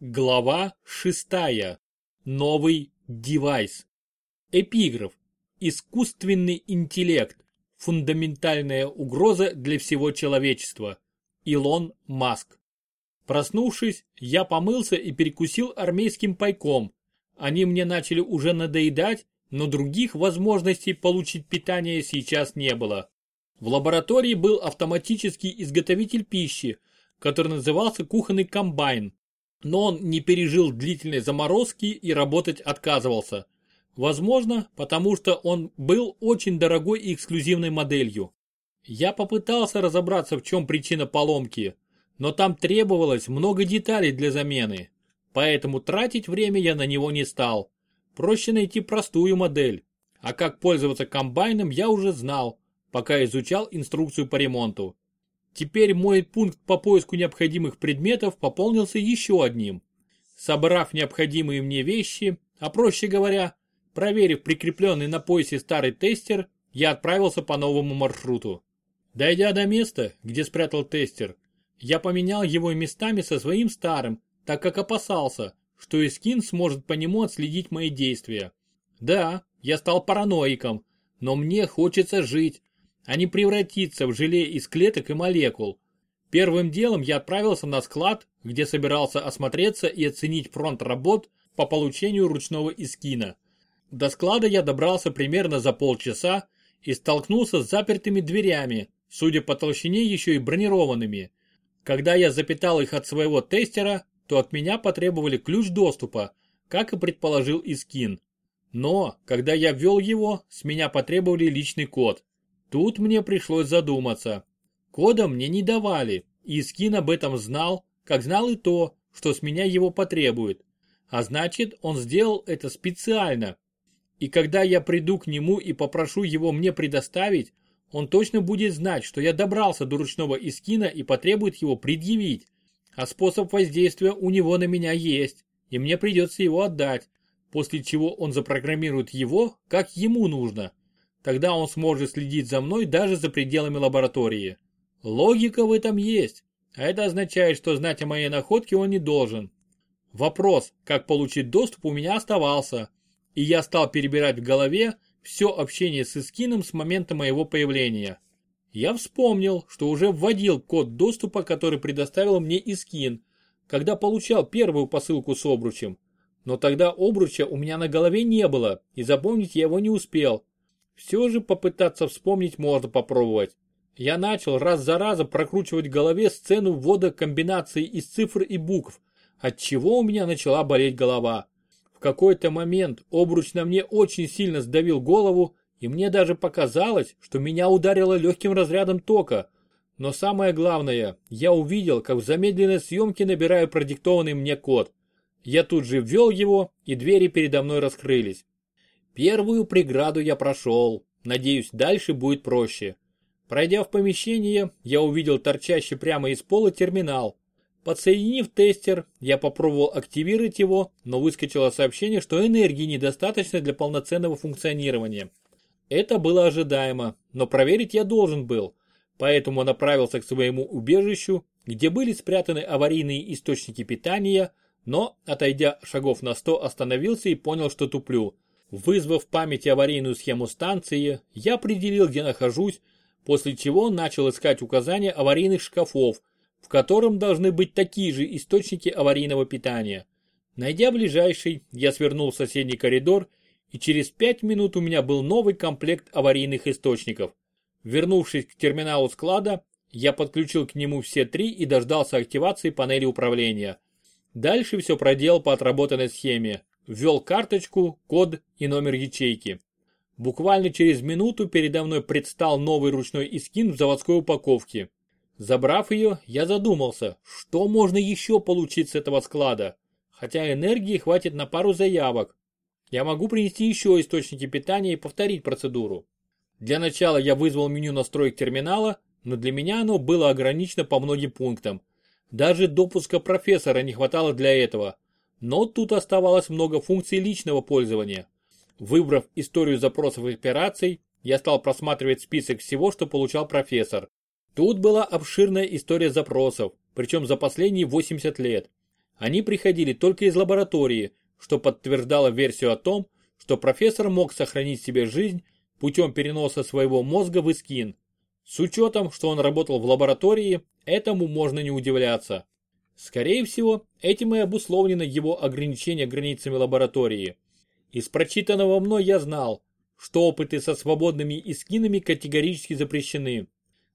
Глава 6. Новый девайс. Эпиграф. Искусственный интеллект. Фундаментальная угроза для всего человечества. Илон Маск. Проснувшись, я помылся и перекусил армейским пайком. Они мне начали уже надоедать, но других возможностей получить питание сейчас не было. В лаборатории был автоматический изготовитель пищи, который назывался кухонный комбайн но он не пережил длительной заморозки и работать отказывался. Возможно, потому что он был очень дорогой и эксклюзивной моделью. Я попытался разобраться, в чем причина поломки, но там требовалось много деталей для замены, поэтому тратить время я на него не стал. Проще найти простую модель, а как пользоваться комбайном я уже знал, пока изучал инструкцию по ремонту. Теперь мой пункт по поиску необходимых предметов пополнился еще одним. Собрав необходимые мне вещи, а проще говоря, проверив прикрепленный на поясе старый тестер, я отправился по новому маршруту. Дойдя до места, где спрятал тестер, я поменял его местами со своим старым, так как опасался, что Искин сможет по нему отследить мои действия. Да, я стал параноиком, но мне хочется жить, а не превратиться в желе из клеток и молекул. Первым делом я отправился на склад, где собирался осмотреться и оценить фронт работ по получению ручного искина. До склада я добрался примерно за полчаса и столкнулся с запертыми дверями, судя по толщине еще и бронированными. Когда я запитал их от своего тестера, то от меня потребовали ключ доступа, как и предположил Искин. Но, когда я ввел его, с меня потребовали личный код. Тут мне пришлось задуматься. Кода мне не давали, и Скин об этом знал, как знал и то, что с меня его потребует. А значит, он сделал это специально. И когда я приду к нему и попрошу его мне предоставить, он точно будет знать, что я добрался до ручного Искина и потребует его предъявить. А способ воздействия у него на меня есть, и мне придется его отдать, после чего он запрограммирует его, как ему нужно. Тогда он сможет следить за мной даже за пределами лаборатории. Логика в этом есть, а это означает, что знать о моей находке он не должен. Вопрос, как получить доступ, у меня оставался, и я стал перебирать в голове все общение с Искином с момента моего появления. Я вспомнил, что уже вводил код доступа, который предоставил мне Искин, когда получал первую посылку с обручем. Но тогда обруча у меня на голове не было, и запомнить я его не успел. Все же попытаться вспомнить можно попробовать. Я начал раз за разом прокручивать в голове сцену ввода комбинации из цифр и букв, от чего у меня начала болеть голова. В какой-то момент обруч на мне очень сильно сдавил голову, и мне даже показалось, что меня ударило легким разрядом тока. Но самое главное, я увидел, как в замедленной съемке набираю продиктованный мне код. Я тут же ввел его, и двери передо мной раскрылись. Первую преграду я прошел, надеюсь дальше будет проще. Пройдя в помещение, я увидел торчащий прямо из пола терминал. Подсоединив тестер, я попробовал активировать его, но выскочило сообщение, что энергии недостаточно для полноценного функционирования. Это было ожидаемо, но проверить я должен был, поэтому направился к своему убежищу, где были спрятаны аварийные источники питания, но, отойдя шагов на 100, остановился и понял, что туплю. Вызвав в памяти аварийную схему станции, я определил, где нахожусь, после чего начал искать указания аварийных шкафов, в котором должны быть такие же источники аварийного питания. Найдя ближайший, я свернул в соседний коридор, и через пять минут у меня был новый комплект аварийных источников. Вернувшись к терминалу склада, я подключил к нему все три и дождался активации панели управления. Дальше все проделал по отработанной схеме ввел карточку, код и номер ячейки. Буквально через минуту передо мной предстал новый ручной искин в заводской упаковке. Забрав ее, я задумался, что можно еще получить с этого склада. Хотя энергии хватит на пару заявок. Я могу принести еще источники питания и повторить процедуру. Для начала я вызвал меню настроек терминала, но для меня оно было ограничено по многим пунктам. Даже допуска профессора не хватало для этого. Но тут оставалось много функций личного пользования. Выбрав историю запросов и операций, я стал просматривать список всего, что получал профессор. Тут была обширная история запросов, причем за последние 80 лет. Они приходили только из лаборатории, что подтверждало версию о том, что профессор мог сохранить себе жизнь путем переноса своего мозга в Искин. С учетом, что он работал в лаборатории, этому можно не удивляться. Скорее всего, этим и обусловлено его ограничение границами лаборатории. Из прочитанного мной я знал, что опыты со свободными искинами категорически запрещены.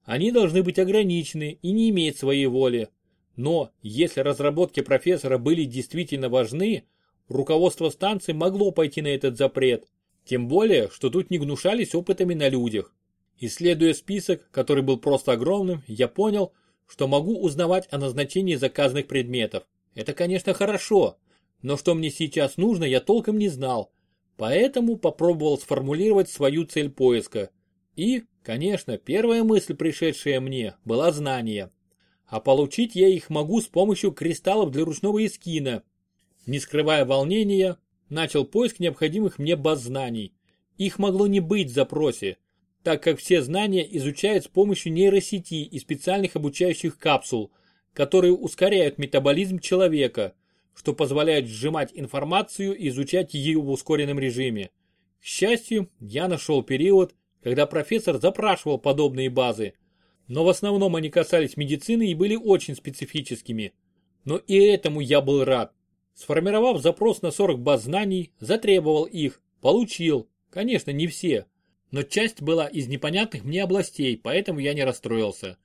Они должны быть ограничены и не иметь своей воли. Но, если разработки профессора были действительно важны, руководство станции могло пойти на этот запрет. Тем более, что тут не гнушались опытами на людях. Исследуя список, который был просто огромным, я понял, что могу узнавать о назначении заказанных предметов. Это, конечно, хорошо, но что мне сейчас нужно, я толком не знал. Поэтому попробовал сформулировать свою цель поиска. И, конечно, первая мысль, пришедшая мне, была знание. А получить я их могу с помощью кристаллов для ручного эскина. Не скрывая волнения, начал поиск необходимых мне баз знаний. Их могло не быть в запросе, так как все знания изучают с помощью нейросети и специальных обучающих капсул, которые ускоряют метаболизм человека, что позволяет сжимать информацию и изучать ее в ускоренном режиме. К счастью, я нашел период, когда профессор запрашивал подобные базы, но в основном они касались медицины и были очень специфическими. Но и этому я был рад. Сформировав запрос на 40 баз знаний, затребовал их, получил, конечно не все, но часть была из непонятных мне областей, поэтому я не расстроился.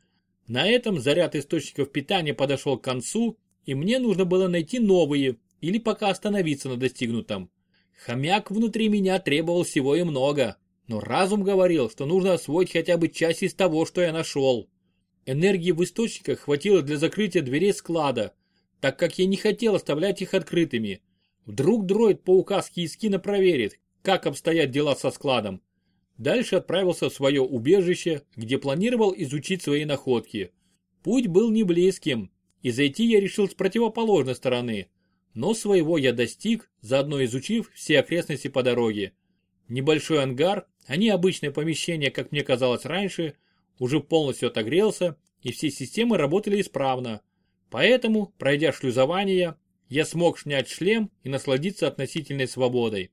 На этом заряд источников питания подошел к концу, и мне нужно было найти новые, или пока остановиться на достигнутом. Хомяк внутри меня требовал всего и много, но разум говорил, что нужно освоить хотя бы часть из того, что я нашел. Энергии в источниках хватило для закрытия дверей склада, так как я не хотел оставлять их открытыми. Вдруг дроид по указке Искина проверит, как обстоят дела со складом. Дальше отправился в свое убежище, где планировал изучить свои находки. Путь был не близким, и зайти я решил с противоположной стороны. Но своего я достиг, заодно изучив все окрестности по дороге. Небольшой ангар, а не обычное помещение, как мне казалось раньше, уже полностью отогрелся, и все системы работали исправно. Поэтому, пройдя шлюзование, я смог снять шлем и насладиться относительной свободой.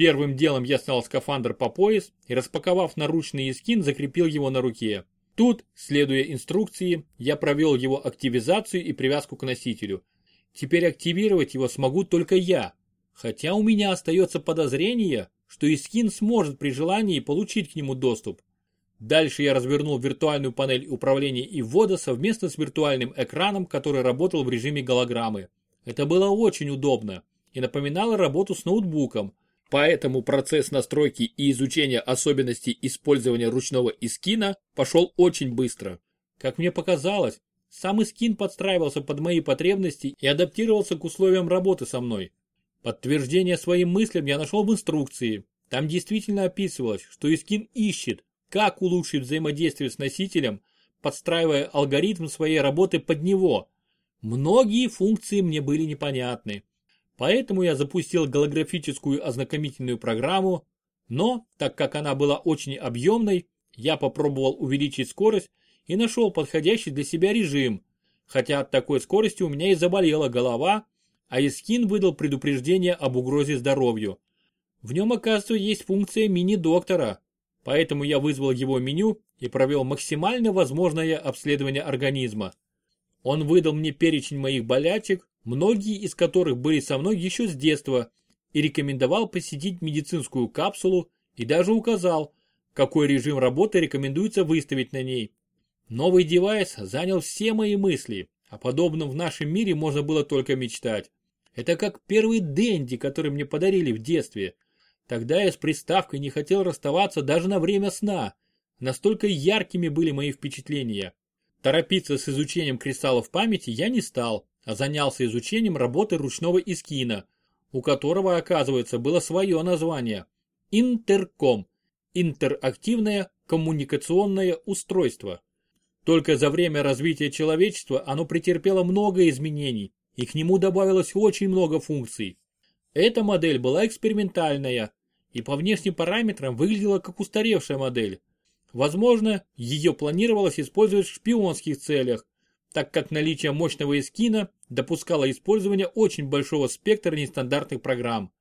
Первым делом я снял скафандр по пояс и распаковав наручный скин, закрепил его на руке. Тут, следуя инструкции, я провел его активизацию и привязку к носителю. Теперь активировать его смогу только я, хотя у меня остается подозрение, что Искин сможет при желании получить к нему доступ. Дальше я развернул виртуальную панель управления и ввода совместно с виртуальным экраном, который работал в режиме голограммы. Это было очень удобно и напоминало работу с ноутбуком, Поэтому процесс настройки и изучения особенностей использования ручного искина пошел очень быстро. Как мне показалось, сам искин подстраивался под мои потребности и адаптировался к условиям работы со мной. Подтверждение своим мыслям я нашел в инструкции. Там действительно описывалось, что искин ищет, как улучшить взаимодействие с носителем, подстраивая алгоритм своей работы под него. Многие функции мне были непонятны. Поэтому я запустил голографическую ознакомительную программу, но, так как она была очень объемной, я попробовал увеличить скорость и нашел подходящий для себя режим, хотя от такой скорости у меня и заболела голова, а Искин выдал предупреждение об угрозе здоровью. В нем, оказывается, есть функция мини-доктора, поэтому я вызвал его меню и провел максимально возможное обследование организма. Он выдал мне перечень моих болячек, многие из которых были со мной еще с детства, и рекомендовал посетить медицинскую капсулу и даже указал, какой режим работы рекомендуется выставить на ней. Новый девайс занял все мои мысли, о подобном в нашем мире можно было только мечтать. Это как первый денди, который мне подарили в детстве. Тогда я с приставкой не хотел расставаться даже на время сна. Настолько яркими были мои впечатления. Торопиться с изучением кристаллов памяти я не стал а занялся изучением работы ручного искина, у которого, оказывается, было свое название – интерком – интерактивное коммуникационное устройство. Только за время развития человечества оно претерпело много изменений, и к нему добавилось очень много функций. Эта модель была экспериментальная и по внешним параметрам выглядела как устаревшая модель. Возможно, ее планировалось использовать в шпионских целях, так как наличие мощного эскина допускало использование очень большого спектра нестандартных программ.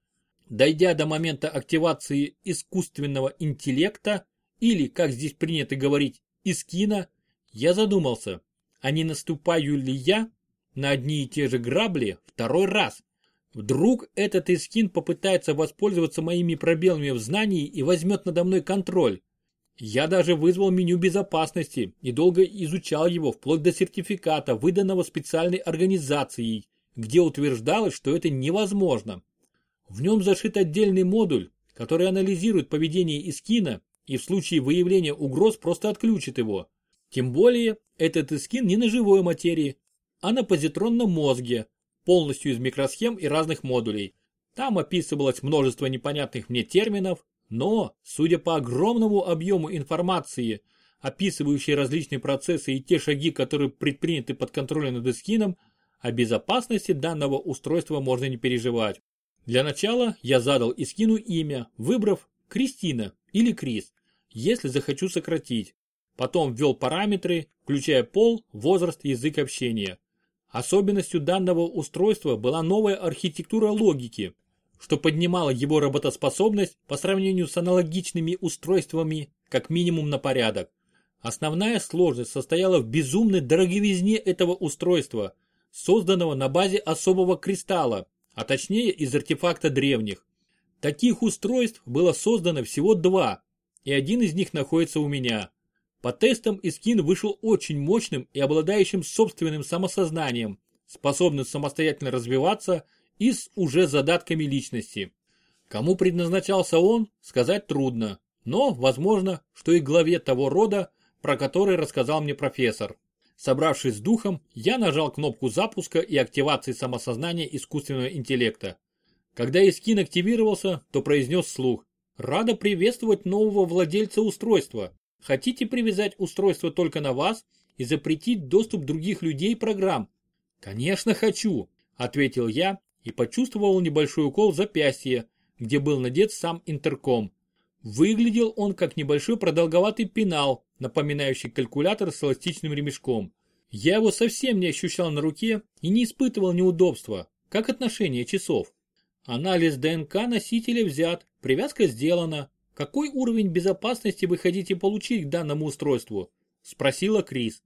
Дойдя до момента активации искусственного интеллекта, или, как здесь принято говорить, искина, я задумался, а не наступаю ли я на одни и те же грабли второй раз? Вдруг этот искин попытается воспользоваться моими пробелами в знании и возьмет надо мной контроль. Я даже вызвал меню безопасности и долго изучал его вплоть до сертификата, выданного специальной организацией, где утверждалось, что это невозможно. В нем зашит отдельный модуль, который анализирует поведение Искина и в случае выявления угроз просто отключит его. Тем более, этот Искин не на живой материи, а на позитронном мозге, полностью из микросхем и разных модулей. Там описывалось множество непонятных мне терминов, но, судя по огромному объему информации, описывающей различные процессы и те шаги, которые предприняты под контролем над эскином, о безопасности данного устройства можно не переживать. Для начала я задал Искину имя, выбрав Кристина или Крис, если захочу сократить. Потом ввел параметры, включая пол, возраст язык общения. Особенностью данного устройства была новая архитектура логики, что поднимало его работоспособность по сравнению с аналогичными устройствами как минимум на порядок. Основная сложность состояла в безумной дороговизне этого устройства, созданного на базе особого кристалла, а точнее из артефакта древних. Таких устройств было создано всего два, и один из них находится у меня. По тестам Искин вышел очень мощным и обладающим собственным самосознанием, способным самостоятельно развиваться и с уже задатками личности. Кому предназначался он, сказать трудно, но возможно, что и главе того рода, про который рассказал мне профессор. Собравшись с духом, я нажал кнопку запуска и активации самосознания искусственного интеллекта. Когда Искин активировался, то произнес вслух. Рада приветствовать нового владельца устройства. Хотите привязать устройство только на вас и запретить доступ других людей программ? Конечно хочу, ответил я и почувствовал небольшой укол в запястье, где был надет сам интерком. Выглядел он как небольшой продолговатый пенал, напоминающий калькулятор с эластичным ремешком. Я его совсем не ощущал на руке и не испытывал неудобства, как отношение часов. Анализ ДНК носителя взят, привязка сделана. Какой уровень безопасности вы хотите получить к данному устройству? Спросила Крис.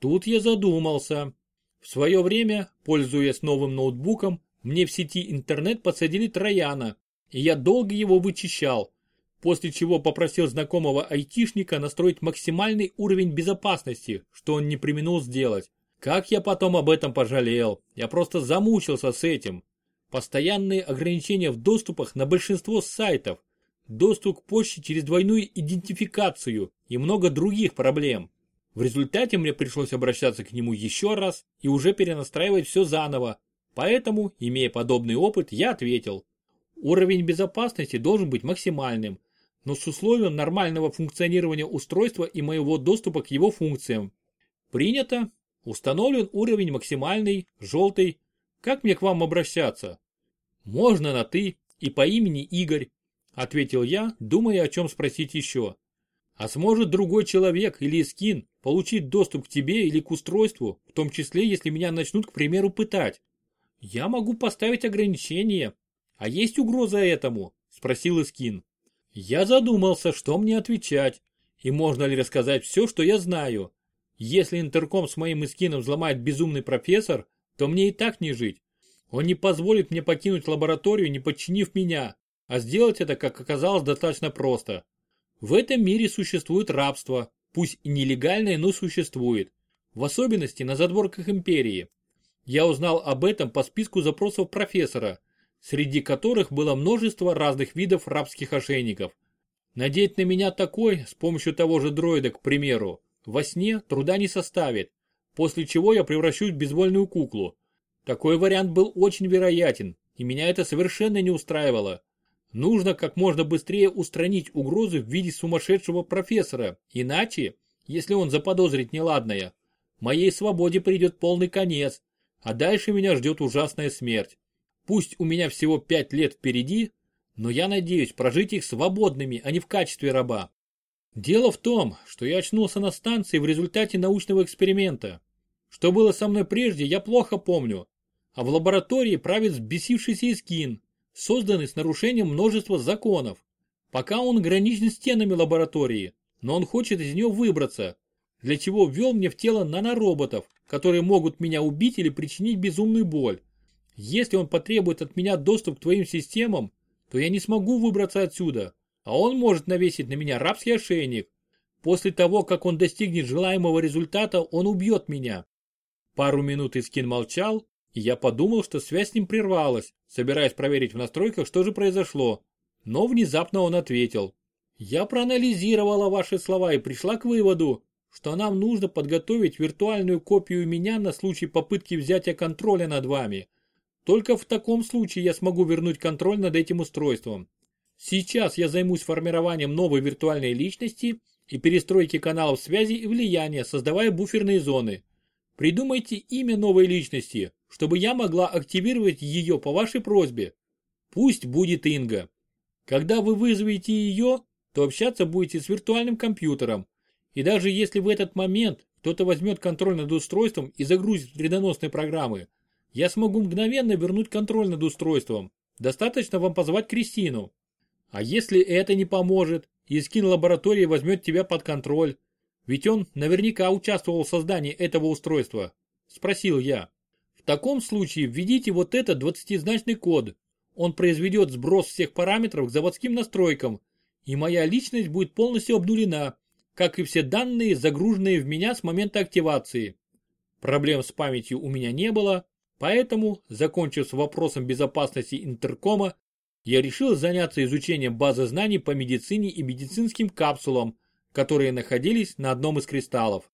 Тут я задумался. В свое время, пользуясь новым ноутбуком, мне в сети интернет подсадили Трояна, и я долго его вычищал, после чего попросил знакомого айтишника настроить максимальный уровень безопасности, что он не применил сделать. Как я потом об этом пожалел, я просто замучился с этим. Постоянные ограничения в доступах на большинство сайтов, доступ к почте через двойную идентификацию и много других проблем. В результате мне пришлось обращаться к нему еще раз и уже перенастраивать все заново, Поэтому, имея подобный опыт, я ответил. Уровень безопасности должен быть максимальным, но с условием нормального функционирования устройства и моего доступа к его функциям. Принято. Установлен уровень максимальный, желтый. Как мне к вам обращаться? Можно на «ты» и по имени Игорь, ответил я, думая о чем спросить еще. А сможет другой человек или скин получить доступ к тебе или к устройству, в том числе, если меня начнут, к примеру, пытать? «Я могу поставить ограничение. А есть угроза этому?» – спросил Искин. Я задумался, что мне отвечать, и можно ли рассказать все, что я знаю. Если интерком с моим Искином взломает безумный профессор, то мне и так не жить. Он не позволит мне покинуть лабораторию, не подчинив меня, а сделать это, как оказалось, достаточно просто. В этом мире существует рабство, пусть и нелегальное, но существует. В особенности на задворках империи. Я узнал об этом по списку запросов профессора, среди которых было множество разных видов рабских ошейников. Надеть на меня такой, с помощью того же дроида, к примеру, во сне труда не составит, после чего я превращусь в безвольную куклу. Такой вариант был очень вероятен, и меня это совершенно не устраивало. Нужно как можно быстрее устранить угрозы в виде сумасшедшего профессора, иначе, если он заподозрит неладное, моей свободе придет полный конец, а дальше меня ждет ужасная смерть. Пусть у меня всего пять лет впереди, но я надеюсь прожить их свободными, а не в качестве раба. Дело в том, что я очнулся на станции в результате научного эксперимента. Что было со мной прежде, я плохо помню. А в лаборатории правит взбесившийся Искин, созданный с нарушением множества законов. Пока он ограничен стенами лаборатории, но он хочет из нее выбраться, для чего ввел мне в тело нанороботов, которые могут меня убить или причинить безумную боль. Если он потребует от меня доступ к твоим системам, то я не смогу выбраться отсюда, а он может навесить на меня рабский ошейник. После того, как он достигнет желаемого результата, он убьет меня. Пару минут Искин молчал, и я подумал, что связь с ним прервалась, собираясь проверить в настройках, что же произошло. Но внезапно он ответил. Я проанализировала ваши слова и пришла к выводу, что нам нужно подготовить виртуальную копию меня на случай попытки взятия контроля над вами. Только в таком случае я смогу вернуть контроль над этим устройством. Сейчас я займусь формированием новой виртуальной личности и перестройки каналов связи и влияния, создавая буферные зоны. Придумайте имя новой личности, чтобы я могла активировать ее по вашей просьбе. Пусть будет Инга. Когда вы вызовете ее, то общаться будете с виртуальным компьютером. И даже если в этот момент кто-то возьмет контроль над устройством и загрузит вредоносные программы, я смогу мгновенно вернуть контроль над устройством. Достаточно вам позвать Кристину. А если это не поможет, и скин лаборатории возьмет тебя под контроль? Ведь он наверняка участвовал в создании этого устройства. Спросил я. В таком случае введите вот этот двадцатизначный код. Он произведет сброс всех параметров к заводским настройкам, и моя личность будет полностью обнулена, как и все данные, загруженные в меня с момента активации. Проблем с памятью у меня не было, Поэтому, закончив с вопросом безопасности интеркома, я решил заняться изучением базы знаний по медицине и медицинским капсулам, которые находились на одном из кристаллов.